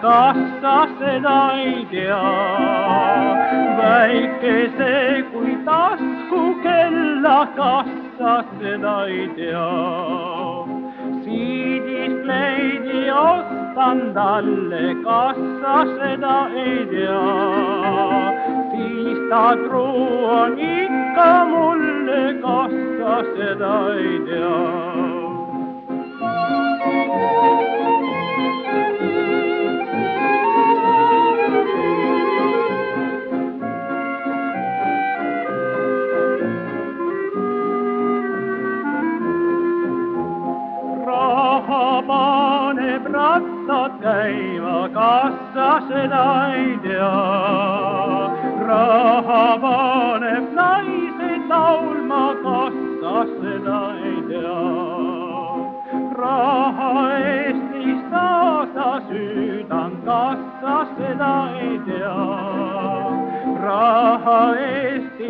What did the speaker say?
kassa seda ei tea. väikese kui taskukella kassa seda ei tea. siidist leidi ostan talle, kassa seda ei tea. siis ta truu on ikka mulle, kassa seda ei tea paneb rattad käima, kassa seda ei tea. raha paneb naised laulma, kassa seda ei tea. raha eest ei saa sa süüdan, kassa seda ei tea. raha eest